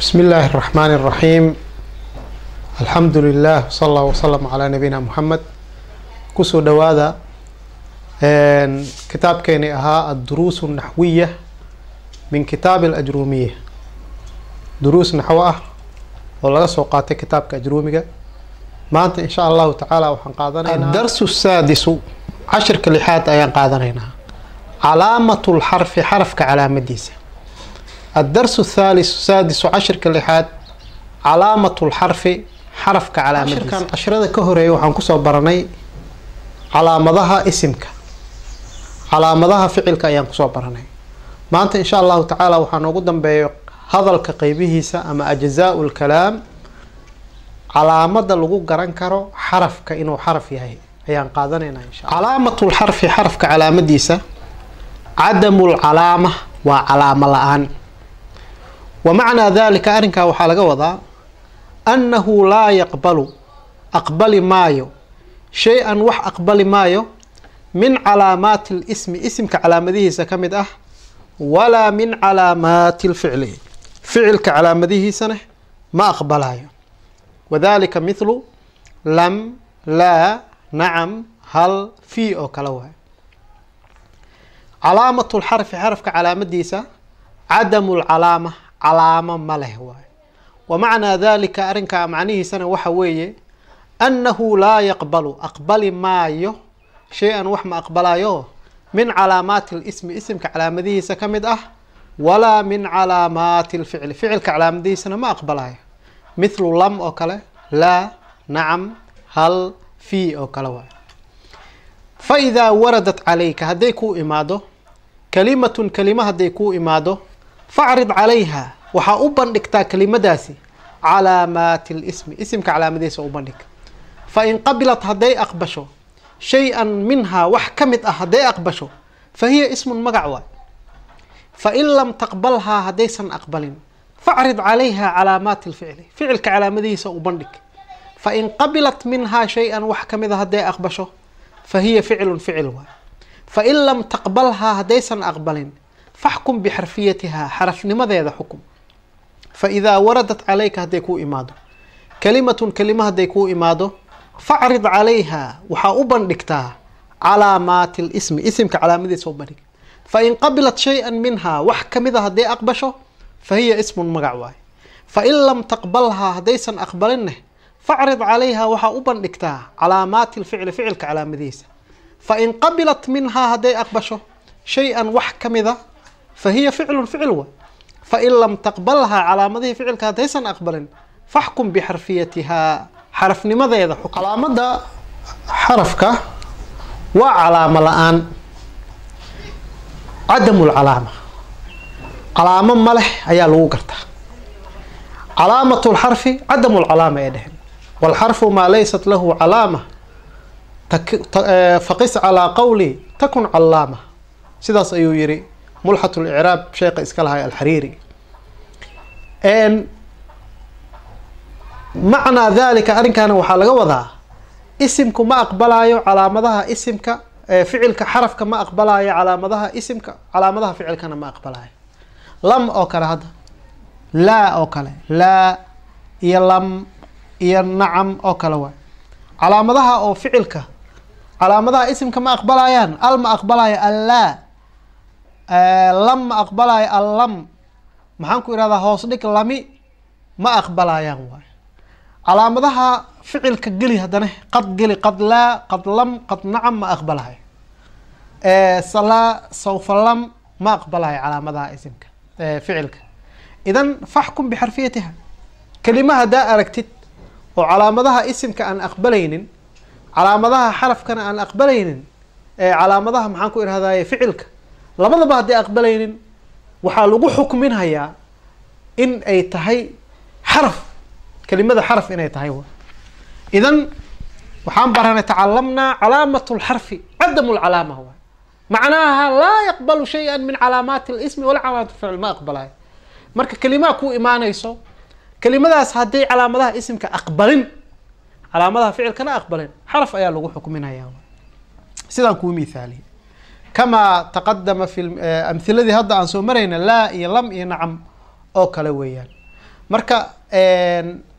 بسم الله الرحمن الرحيم الحمد لله وصلى الله وسلم على نبينا محمد kusoo dhawaada kitaabkeeni ahaa adduruus الnaxwiya min kitaab اlajruumiya duruus naxwo ah oo laga soo qaatay kitaabka ajruumiga maanta in sha allahu tacaala waxaan qaadanaynaa adarsu saadisu cashirka lixaad ayaan qaadanaynaa calaamat lxarfi xarafka calaamadiisa addarsu thaalisu saadisu cashirka lixaad calaamat lxarfi xarafka calaamadiisa cashirada ka horreeya waxaan ku soo baranay calaamadaha isimka calaamadaha ficilka ayaan ku soo baranay maanta insha allahu tacaala waxaa noogu dambeeyo hadalka qeybihiisa ama ajzaau lkalaam calaamada lagu garan karo xarafka inuu xaraf yahay ayaan qaadanaynaa insha calaamat lxarfi xarafka calaamadiisa cadamu lcalaama waa calaamo la'aan wa macnaa dalika arrinkaa waxaa laga wadaa annahu laa yaqbalu aqbali maayo. Shay-an wax aqbali maayo min calaamaati lismi isimka calaamadihiisa ka mid ah walaa min calaamaati lficli ficilka calaamadihiisana ma aqbalayo wadalika mithlu lam laa nacam hal fi oo kale waay calaamatu lxarfi xarafka calaamadiisa cadamu lcalaama calaamo ma leh waay. Wa macnaa dalika arrinkaa macnihiisana waxa weeye annahu laa yaqbalu aqbali maayo shay-an wax ma aqbalayo min calaamaati lismi isimka calaamadihiisa ka mid ah walaa min calaamaati lficli ficilka calaamadihiisana ma aqbalayo mithlu lam oo kale laa nacam hal fi oo kale waay. Fa idaa waradat calayka hadday kuu imaado kalimatun kelima hadday kuu imaado facrid calayha. Waxaa u bandhigtaa kelimadaasi. Calaamaati lismi isimka calaamadihiisa u bandhig. Fa in qabilat hadday aqbasho shay-an minhaa wax ka mid ah hadday aqbasho fa hiya ismun magac waay. Fa in lam taqbalhaa haddaysan aqbalin facrid calayha calaamaati lficli ficilka calaamadihiisa u bandhig. Fa in qabilat minhaa shay-an wax ka mid a hadday aqbasho fa hiya ficlun ficil waay. Fa in lam taqbalhaa haddaysan aqbalin faxkum bixarfiyatihaa xarafnimadeeda xukum fa idaa waradat calayka hadday kuu imaado kalimatun kelima hadday kuu imaado facrid calayha waxaa u bandhigtaa calaamaati lismi isimka calaamadiisa u bandhig fa in qabilat shay-an minhaa wax ka mid hadday aqbasho fa hiya ismun magac waay fa in lam taqbalhaa haddaysan aqbalineh facrid calayha waxaa u bandhigtaa calaamaati lficli ficilka calaamadihiisa fa in qabilat minhaa hadday aqbasho shay-an wax ka mid a fa hiya ficlun ficil waay fa in lam taqbalhaa calaamadihii ficilka haddaysan aqbalin faxkum bixarfiyatihaa xarafnimadeeda calaamada xarafka waa calaamo la'aan cadamu lcalaama calaamo ma ayaa lagu gartaa calaamat lxarfi cadamu lcalaama ee dhehen walxarfu maa laysat lahu calaama faqis calaa qawli takun calaama sidaas ayuu yihi mulxat licraab sheekha iska lahay alxariiri macnaa dalika arrinkaana waxaa laga wadaa isimku ma aqbalaayo calaamadaha isimka ficilka xarafka ma aqbalaayo calaamadaha isimka calaamadaha ficilkana ma aqbalaayo. Lam oo kale hadda laa oo kale laa iyo lam iyo nacam oo kale waay. Calaamadaha oo ficilka calaamadaha isimka ma aqbalaayaan al ma aqbalaayo allaa lam ma aqbalaayo allam maxaan ku ihahdaa hoos dhig lami ma aqbalaayaan waay. Calaamadaha ficilka geli haddana qad geli qad laa qad lam qad nacam ma aqbalayo salaa sawfa lam ma aqbalayo calaamadaha isimka ficilka. Idan faxkum bixarfiyatiha kelima haddaa aragtid oo calaamadaha isimka aan aqbalaynin calaamadaha xarafkana aan aqbalaynin calaamadaha maxaan ku irahdaye ficilka labadaba hadday aqbalaynin waxaa lagu xukminhayaa in ay tahay xaraf kelimada xaraf inay tahay. Idan waxaan baranay tacalamnaa calaamat lxarfi cadamu lcalaama waay macnaaha laa yaqbalu shaya min calaamaati lismi wala calaamaat ficl ma aqbalayo. Marka kelimaa ku imaanayso kelimadaas hadday calaamadaha isimka aqbalin calaamadaha ficilkana aqbalin xaraf ayaa lagu xukminaya sidaan kuu mihaaliye kamaa taqadama fi amhiladii hadda aan soo marayna laa iyo lam iyo nacam oo kale weeyaan marka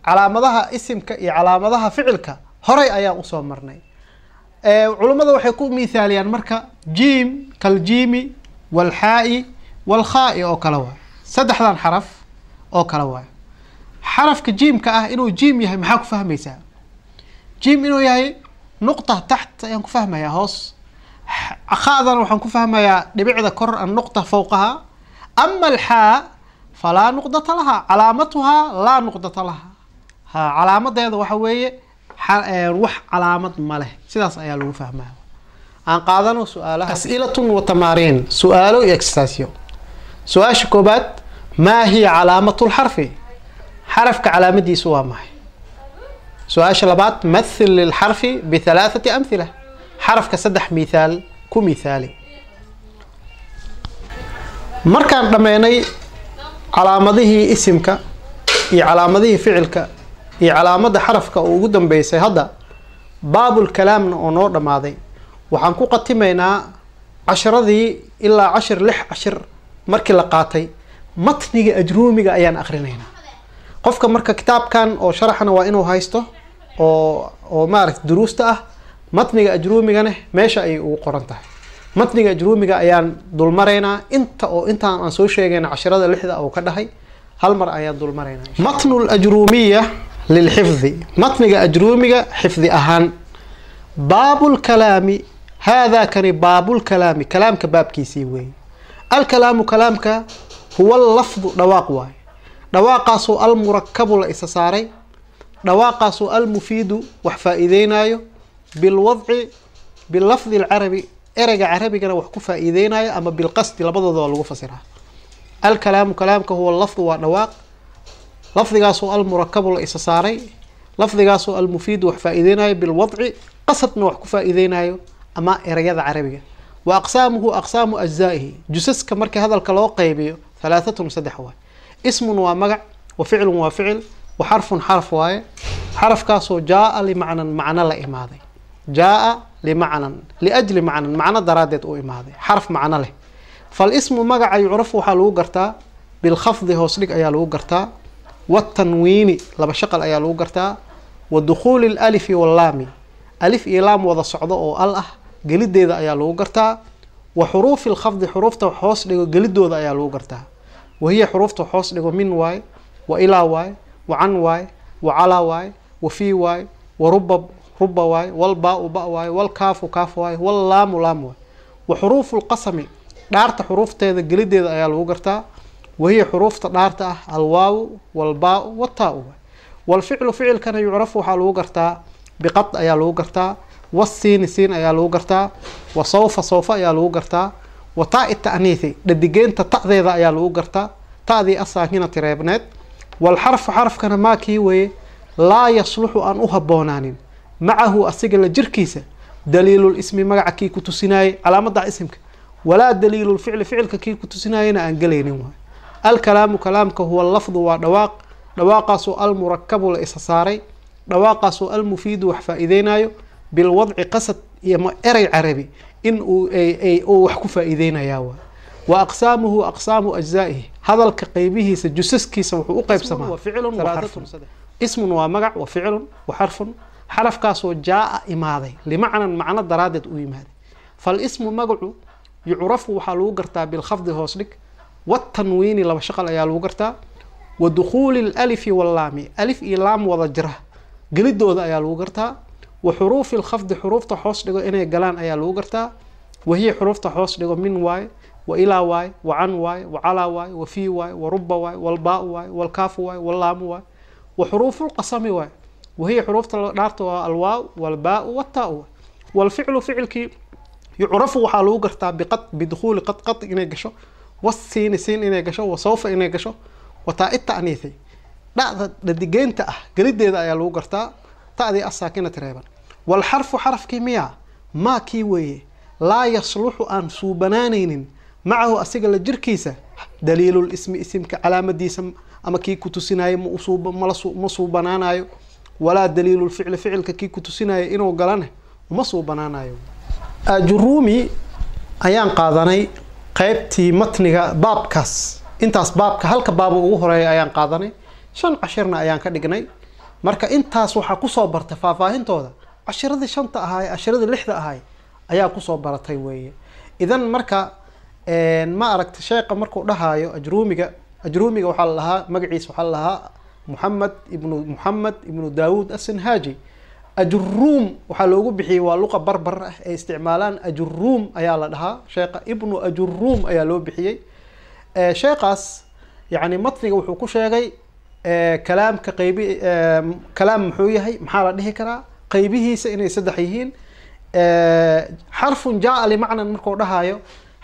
calaamadaha isimka iyo calaamadaha ficilka horay ayaan u soo marnay culummada waxay ku mithaaliyaan marka jiim kaljiimi walxaa'i walkhaa'i oo kale waay saddexdan xaraf oo kale waay xarafka jiimka ah inuu jiim yahay maxaa ku fahmaysaa jiim inuu yahay nuqta taxt ayaan ku fahmayaa hoos khaadana waxaan ku fahmayaa dhibicda kor annuqta fowqaha ama alxaa falaa nuqdata laha calaamatuhaa laa nuqdata laha ha calaamadeeda waxa weeye wax calaamad ma leh sidaas ayaa lagu fahmaa aan qaadano su'aalaha as'ilatun wa tamaariin su'aalo iyo exercisyo su'aasha koobaad maa hiya calaamatu lxarfi xarafka calaamadiisu waa maxay su'aasha labaad mathil lilxarfi bihalaathati amhila xarafka saddex mithaal ku mithaali markaan dhammeynay calaamadihii isimka iyo calaamadihii ficilka iyo calaamada xarafka oo ugu dambeysay hadda baabulkalaamna oo noo dhammaaday waxaan ku qatimaynaa casharadii ilaa cashir lix cashir markii la qaatay. Matniga ajruumiga ayaan akrinaynaa qofka marka kitaabkan oo sharaxna waa inuu haysto oo oo maaragta duruusta ah matniga ajruumigana meesha ayay ugu qoran tahay. Matniga ajruumiga ayaan dulmaraynaa inta oo intaan aan soo sheegayna cashirada lixda oo ka dhahay hal mar ayaan dulmaraynaa matnu lajruumiya lilxifdi matniga ajruumiga xifdi ahaan baabulkalaami haadaa kani baabulkalaami kalaamka baabkiisii weeye alkalaamu kalaamka huwa lafdu dhawaaq waaye. Dhawaaqaasoo almurakabu la isa saaray dhawaaqaasoo almufiidu wax faa-iideynayo bilwadci bilafdi alcarabi ereyga carabigana wax ku faa-iideynayo ama bilqasdi labadooda lagu fasiraa alkalaamu kalaamka huwa lafdu waa dhawaaq. Lafdigaasoo almurakabu la isa saaray. Lafdigaasoo almufiidu wax faa-iideynayo bilwadci qasadna wax ku faa-iideynayo ama ereyada carabiga. Wa aqsaamuhu aqsaamu ajzaa'ihi. Jusaska markii hadalka loo qeybiyo halaahatun saddex waay. Ismun waa magac wa ficlun waa ficil wa xarfun xarf waaye. Xarafkaasoo jaa-a limacnan macno la imaaday jaa-a limacnan liajli macnan macno daraaddeed u imaaday xarf macno leh. Fal ismu magaca yucrafu waxaa lagu gartaa bilkhafdi hoos dhig ayaa lagu gartaa watanwiini laba shaqal ayaa lagu gartaa wa dukhuuli lalifi wallaami alif iyo laam wada socdo oo al ah gelideeda ayaa lagu gartaa wa xuruufi lkhafdi xuruufta hoos dhigo gelidooda ayaa lagu gartaa. Wahiya xuruufta hoos dhigo min waaye wa ilaa waaye wa can waaye wa calaa waaye wa fii waaye wa ruba ruba waaye walbaa-u ba waaye walkaafu kaaf waaye wallaamu laam waaye wa xuruufu lqasami dhaarta xuruufteeda gelideeda ayaa lagu gartaa. Wahiya xuruufta dhaarta ah alwaawu walbaa-u waaye walficlu ficilkana yucrafu waxaa lagu gartaa biqad ayaa lagu gartaa wasiini siin ayaa lagu gartaa wa sawfa sawfa ayaa lagu gartaa wa taa-i dhadigeenta ta'deeda ayaa lagu gartaa ta'dii asaakinati reebneed walxarfu xarafkana maa kii weeye laa yasluxu aan u habboonaanin macahu asiga la jirkiisa daliilul ismi magaca kii ku tusinaayey calaamada isimka walaa daliilulficli ficilka kii ku tusinaayena aan gelaynin waay. Alkalaamu kalaamka huwa lafdu waa dhawaaq dhawaaqaasoo almurakabu la isa saaray dhawaaqaasoo almufiidu wax faa-iideynayo bilwadci qasad iyo erey carabi in uu uu wax ku faa-iideynayaa waay. Wa aqsaamuhu aqsaamu ajzaa'ihi hadalka qeybihiisa jusaskiisa wuxuu u qeybsamaa ismun waa magac wa ficilun wa xarfun xarafkaasoo jaa-a imaaday. Limacnan macno daraaddeed u yimaaday fal ismu magacu yucrafu waxaa lagu gartaa bilkhafdi hoos dhig. Watanwiini laba shaqal ayaa lagu gartaa. Wa dukhuuli lalifi wallaami. Alif iyo laam wada jira. Gelidooda ayaa lagu gartaa. Wa xuruufi lkhafdi xuruufta hoos dhigo inay galaan ayaa lagu gartaa. Wahiya xuruufta hoos dhigo min waaye wa ilaa waaye wa can waaye wa calaa waaye wa fii waaye wa ruba waaye walbaa-u waaye walkaafu waaye wallaamu waaye. Wa xuruufulqasami waaye wahiya xuruufta dhaarta waa alwaaw walbaa-u wataa-u walficlu ficilkii yucrafu waxaa lagu gartaa biqad bidukhuuli qad qad inay gasho wasiini siin inay gasho wa sawfa inay gasho wa taa-i ta'niithi dhacda dhadigeynta ah gelideeda ayaa lagu gartaa ta'dii asaakinati reeban walxarfu xarafkii miyaa maa kii weeye laa yasluxu aan suubanaanaynin macahu asiga la jirkiisa daliilul ismi isimka calaamadiisa ama kii ku tusinaayo ma suubanaanayo walaa daliilulficli ficilka kii ku tusinaayo inuu galane uma suubanaanayo ajuruumi ayaan qaadanay qeybtii matniga baabkaas. Intaas baabka halka baaba ugu horreeya ayaan qaadanay. Shan cashirna ayaan ka dhignay. Marka intaas waxaa ku soo bartay faahfaahintooda cashiradii shanta ahaay cashiradii lixda ahaay ayaa ku soo baratay weeye. Idan marka ma aragta sheekha markuu dhahaayo ajruumiga ajruumiga waxaa la lahaa magaciisa waxaa la lahaa muxamed ibnu muxamed ibnu daawuud asinhaaji ajuruum waxaa loogu bixiyey waa luqa barbar ah ay isticmaalaan. Ajuruum ayaa la dhahaa. Sheekha ibnu ajuruum ayaa loo bixiyey. Sheekhaas yani matniga wuxuu ku sheegay kalaamka qaybi kalaam muxuu yahay? Maxaa la dhihi karaa? Qaybihiisa inay saddex yihiin. Xarfun jaa limacnan markuu dhahaayo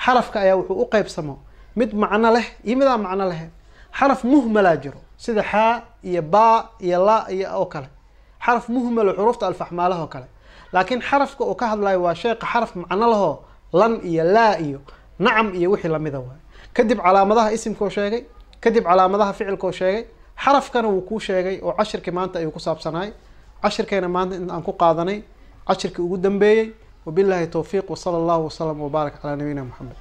xarafka ayaa wuxuu u qeybsamo mid macno leh iyo midaan macno lahayn xaraf muhmalaa jiro sida xaa iyo baa iyo laa iyo oo kale. Xaraf muhmalo xuruufta alfaxmaalaha oo kale. Laakiin xarafka uu ka hadlayo waa sheekha xaraf macno lahoo lan iyo laa iyo nacam iyo wixii lamida waay kadib calaamadaha isimkoo sheegay kadib calaamadaha ficilkoo sheegay xarafkana wuu kuu sheegay oo cashirkii maanta ayuu ku saabsanaay cashirkeena maanta in aan ku qaadanay cashirkii ugu dambeeyey wabillahi towfiiq wasala allahu wasalam wabaarak calaa nabiyina moxamed